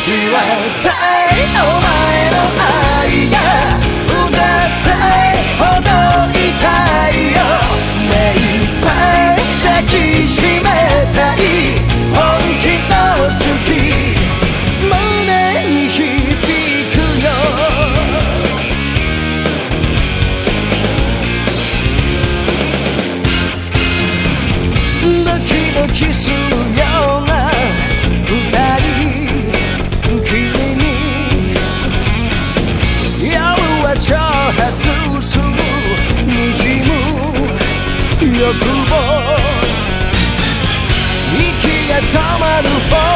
じわたいお前の愛が。キすような二人きりに夜は挑発するにじむ欲望息が止まる方